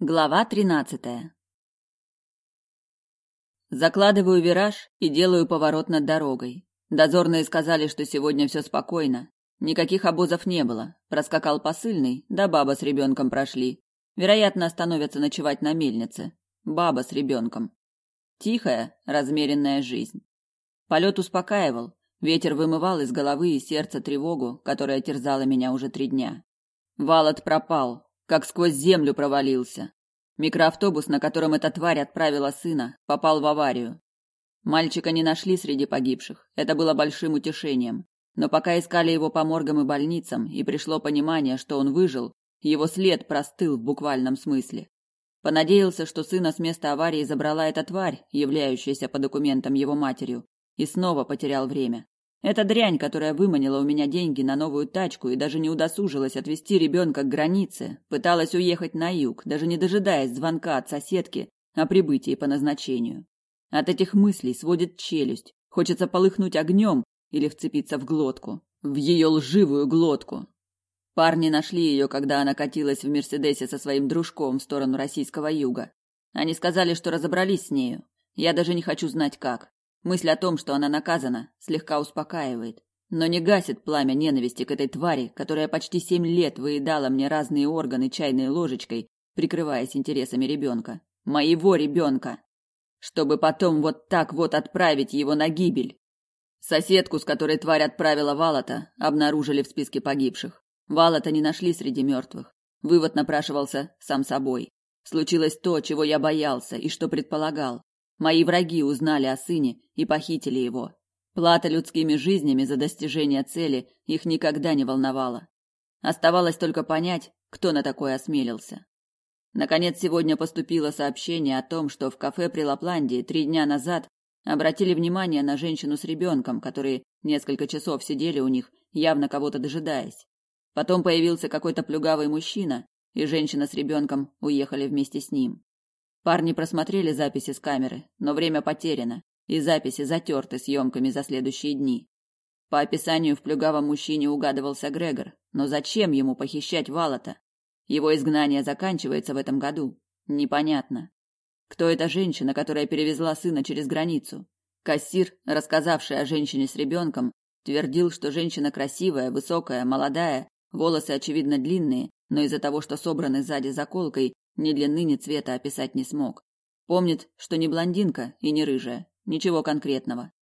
Глава тринадцатая. Закладываю вираж и делаю поворот над дорогой. Дозорные сказали, что сегодня все спокойно. Никаких обозов не было. Проскакал посыльный, да баба с ребенком прошли. Вероятно, остановятся ночевать на мельнице. Баба с ребенком. Тихая, размеренная жизнь. Полет успокаивал. Ветер вымывал из головы и сердца тревогу, которая терзала меня уже три дня. Валот пропал, как сквозь землю провалился. Микроавтобус, на котором эта тварь отправила сына, попал в аварию. Мальчика не нашли среди погибших. Это было большим утешением. Но пока искали его по моргам и больницам, и пришло понимание, что он выжил, его след простыл в буквальном смысле. Понадеялся, что сына с места аварии забрала эта тварь, являющаяся по документам его матерью, и снова потерял время. Эта дрянь, которая выманила у меня деньги на новую тачку и даже не удосужилась отвезти ребенка к границе, пыталась уехать на юг, даже не дожидаясь звонка от соседки о прибытии по назначению. От этих мыслей сводит челюсть, хочется полыхнуть огнем или вцепиться в глотку, в ее лживую глотку. Парни нашли ее, когда она катилась в Мерседесе со своим дружком в сторону российского юга. Они сказали, что разобрались с нею. Я даже не хочу знать как. Мысль о том, что она наказана, слегка успокаивает, но не гасит пламя ненависти к этой твари, которая почти семь лет выедала мне разные органы чайной ложечкой, прикрываясь интересами ребенка. Моего ребенка! Чтобы потом вот так вот отправить его на гибель. Соседку, с которой тварь отправила Валата, обнаружили в списке погибших. Валата не нашли среди мертвых. Вывод напрашивался сам собой. Случилось то, чего я боялся и что предполагал. Мои враги узнали о сыне и похитили его. Плата людскими жизнями за достижение цели их никогда не волновала. Оставалось только понять, кто на такое осмелился. Наконец, сегодня поступило сообщение о том, что в кафе при Лапландии три дня назад обратили внимание на женщину с ребенком, которые несколько часов сидели у них, явно кого-то дожидаясь. Потом появился какой-то плюгавый мужчина, и женщина с ребенком уехали вместе с ним. Парни просмотрели записи с камеры, но время потеряно, и записи затерты съемками за следующие дни. По описанию в плюгавом мужчине угадывался Грегор, но зачем ему похищать Валата? Его изгнание заканчивается в этом году. Непонятно. Кто эта женщина, которая перевезла сына через границу? Кассир, рассказавший о женщине с ребенком, твердил, что женщина красивая, высокая, молодая, волосы очевидно длинные, но из-за того, что собраны сзади заколкой, ни длины, ни цвета описать не смог. Помнит, что не блондинка и не рыжая. Ничего конкретного.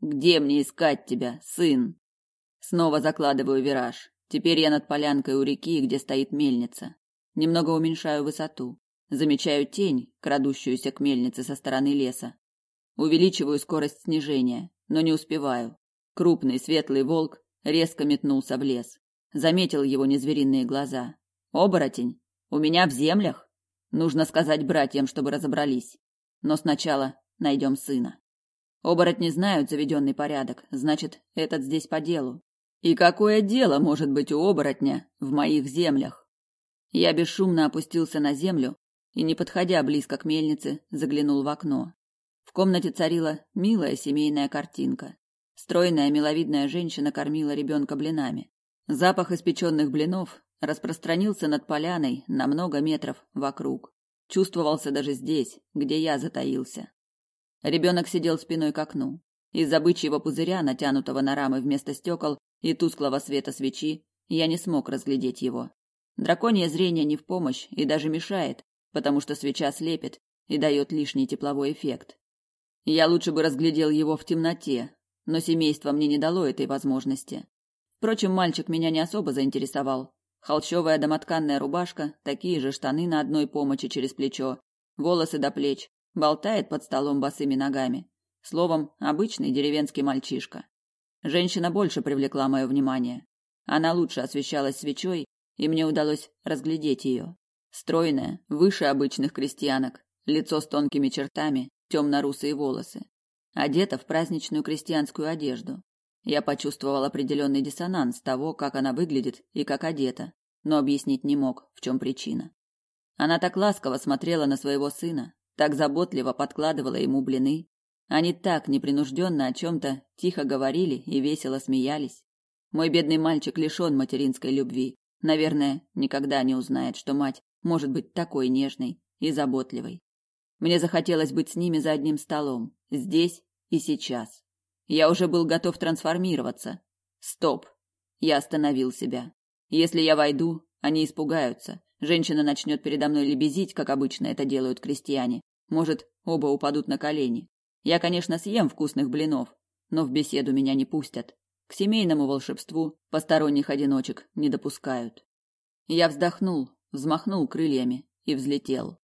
Где мне искать тебя, сын? Снова закладываю вираж. Теперь я над полянкой у реки, где стоит мельница. Немного уменьшаю высоту. Замечаю тень, крадущуюся к мельнице со стороны леса. Увеличиваю скорость снижения, но не успеваю. Крупный светлый волк резко метнулся в лес. Заметил его незвериные глаза. Оборотень? У меня в землях? Нужно сказать братьям, чтобы разобрались. Но сначала найдем сына. Оборотни знают заведенный порядок, значит, этот здесь по делу. И какое дело может быть у оборотня в моих землях? Я бесшумно опустился на землю и, не подходя близко к мельнице, заглянул в окно. В комнате царила милая семейная картинка. Стройная, миловидная женщина кормила ребенка блинами. Запах испеченных блинов распространился над поляной на много метров вокруг. Чувствовался даже здесь, где я затаился. Ребенок сидел спиной к окну. Из-за бычьего пузыря, натянутого на рамы вместо стекол и тусклого света свечи, я не смог разглядеть его. Драконье зрение не в помощь и даже мешает, потому что свеча слепит и дает лишний тепловой эффект. Я лучше бы разглядел его в темноте, но семейство мне не дало этой возможности. Впрочем, мальчик меня не особо заинтересовал. Холщовая домотканная рубашка, такие же штаны на одной помощи через плечо, волосы до плеч, болтает под столом босыми ногами. Словом, обычный деревенский мальчишка. Женщина больше привлекла мое внимание. Она лучше освещалась свечой, и мне удалось разглядеть ее. Стройная, выше обычных крестьянок, лицо с тонкими чертами, темно-русые волосы. Одета в праздничную крестьянскую одежду. Я почувствовал определенный диссонанс того, как она выглядит и как одета, но объяснить не мог, в чем причина. Она так ласково смотрела на своего сына, так заботливо подкладывала ему блины. Они так непринужденно о чем-то тихо говорили и весело смеялись. Мой бедный мальчик лишен материнской любви. Наверное, никогда не узнает, что мать может быть такой нежной и заботливой. Мне захотелось быть с ними за одним столом, здесь и сейчас. Я уже был готов трансформироваться. Стоп. Я остановил себя. Если я войду, они испугаются. Женщина начнет передо мной лебезить, как обычно это делают крестьяне. Может, оба упадут на колени. Я, конечно, съем вкусных блинов, но в беседу меня не пустят. К семейному волшебству посторонних одиночек не допускают. Я вздохнул, взмахнул крыльями и взлетел.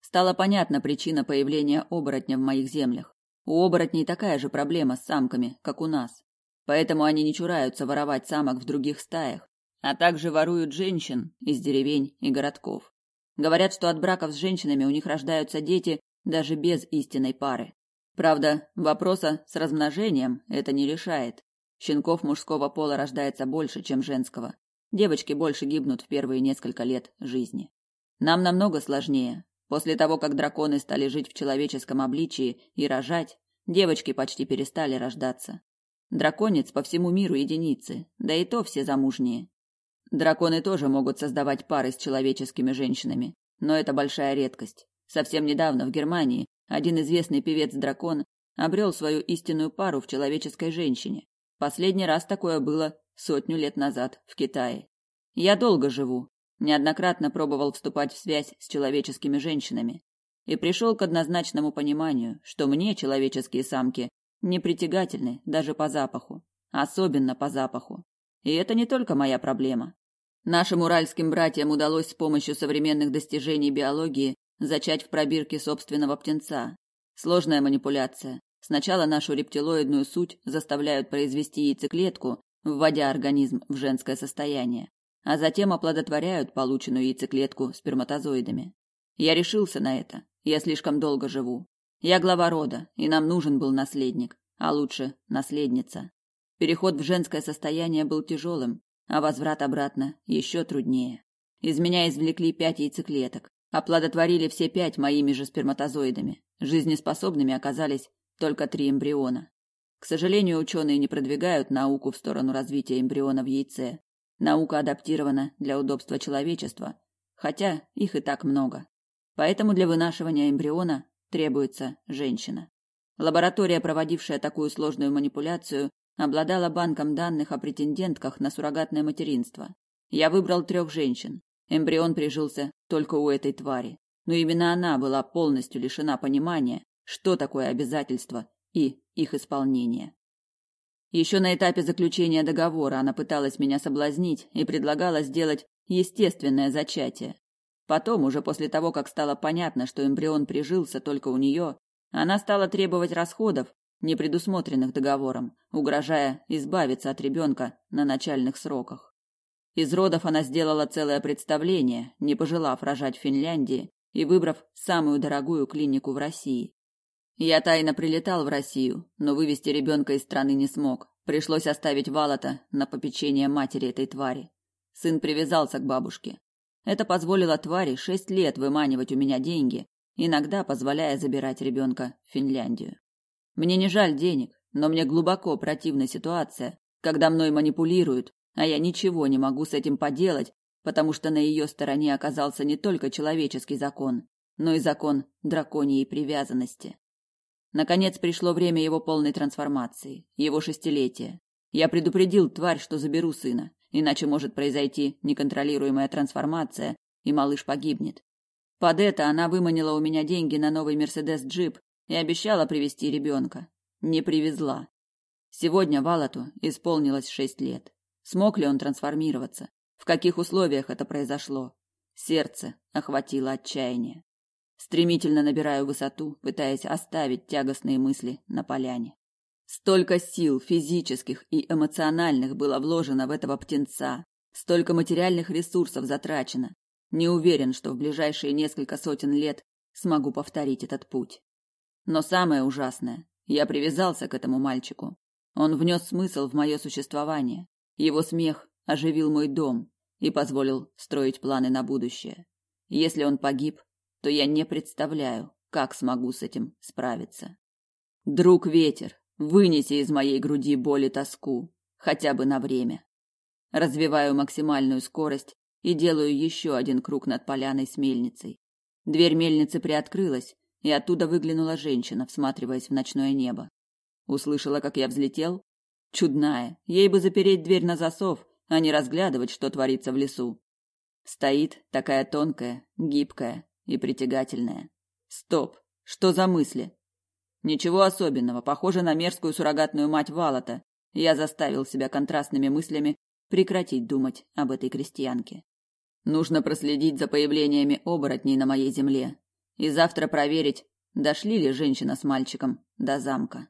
Стала понятна причина появления оборотня в моих землях. У оборотней такая же проблема с самками, как у нас. Поэтому они не чураются воровать самок в других стаях, а также воруют женщин из деревень и городков. Говорят, что от браков с женщинами у них рождаются дети даже без истинной пары. Правда, вопроса с размножением это не решает. Щенков мужского пола рождается больше, чем женского. Девочки больше гибнут в первые несколько лет жизни. Нам намного сложнее. После того, как драконы стали жить в человеческом обличии и рожать, девочки почти перестали рождаться. Драконец по всему миру единицы, да и то все замужние. Драконы тоже могут создавать пары с человеческими женщинами, но это большая редкость. Совсем недавно в Германии один известный певец-дракон обрел свою истинную пару в человеческой женщине. Последний раз такое было сотню лет назад в Китае. Я долго живу, неоднократно пробовал вступать в связь с человеческими женщинами и пришел к однозначному пониманию, что мне человеческие самки не притягательны даже по запаху, особенно по запаху. И это не только моя проблема. Нашим уральским братьям удалось с помощью современных достижений биологии зачать в пробирке собственного птенца. Сложная манипуляция. Сначала нашу рептилоидную суть заставляют произвести яйцеклетку, вводя организм в женское состояние, а затем оплодотворяют полученную яйцеклетку сперматозоидами. Я решился на это. Я слишком долго живу. Я глава рода, и нам нужен был наследник, а лучше наследница. Переход в женское состояние был тяжелым, а возврат обратно еще труднее. Из меня извлекли пять яйцеклеток, оплодотворили все пять моими же сперматозоидами. Жизнеспособными оказались только три эмбриона. К сожалению, ученые не продвигают науку в сторону развития эмбриона в яйце. Наука адаптирована для удобства человечества, хотя их и так много. Поэтому для вынашивания эмбриона требуется женщина. Лаборатория, проводившая такую сложную манипуляцию, обладала банком данных о претендентках на суррогатное материнство. Я выбрал трех женщин. Эмбрион прижился только у этой твари. Но именно она была полностью лишена понимания, что такое обязательство и их исполнение. Еще на этапе заключения договора она пыталась меня соблазнить и предлагала сделать естественное зачатие. Потом, уже после того, как стало понятно, что эмбрион прижился только у нее, она стала требовать расходов, не предусмотренных договором, угрожая избавиться от ребенка на начальных сроках. Из родов она сделала целое представление, не пожелав рожать в Финляндии и выбрав самую дорогую клинику в России. Я тайно прилетал в Россию, но вывести ребенка из страны не смог. Пришлось оставить Валата на попечение матери этой твари. Сын привязался к бабушке. Это позволило твари шесть лет выманивать у меня деньги, иногда позволяя забирать ребенка в Финляндию. Мне не жаль денег, но мне глубоко противна ситуация, когда мной манипулируют, а я ничего не могу с этим поделать, потому что на ее стороне оказался не только человеческий закон, но и закон драконьей привязанности. Наконец пришло время его полной трансформации, его шестилетия. Я предупредил тварь, что заберу сына, иначе может произойти неконтролируемая трансформация, и малыш погибнет. Под это она выманила у меня деньги на новый Мерседес-джип и обещала привезти ребенка. Не привезла. Сегодня Валату исполнилось шесть лет. Смог ли он трансформироваться? В каких условиях это произошло? Сердце охватило отчаяние. Стремительно набираю высоту, пытаясь оставить тягостные мысли на поляне. Столько сил физических и эмоциональных было вложено в этого птенца, столько материальных ресурсов затрачено. Не уверен, что в ближайшие несколько сотен лет смогу повторить этот путь. Но самое ужасное, я привязался к этому мальчику. Он внес смысл в мое существование. Его смех оживил мой дом и позволил строить планы на будущее. Если он погиб, то я не представляю, как смогу с этим справиться. Друг ветер, вынеси из моей груди боль и тоску, хотя бы на время. Развиваю максимальную скорость и делаю еще один круг над поляной с мельницей. Дверь мельницы приоткрылась, и оттуда выглянула женщина, всматриваясь в ночное небо. Услышала, как я взлетел? Чудная. Ей бы запереть дверь на засов, а не разглядывать, что творится в лесу. Стоит такая тонкая, гибкая и притягательная. Стоп. Что за мысли? Ничего особенного, похоже на мерзкую суррогатную мать Валата. Я заставил себя контрастными мыслями прекратить думать об этой крестьянке. Нужно проследить за появлениями оборотней на моей земле и завтра проверить, дошли ли женщина с мальчиком до замка.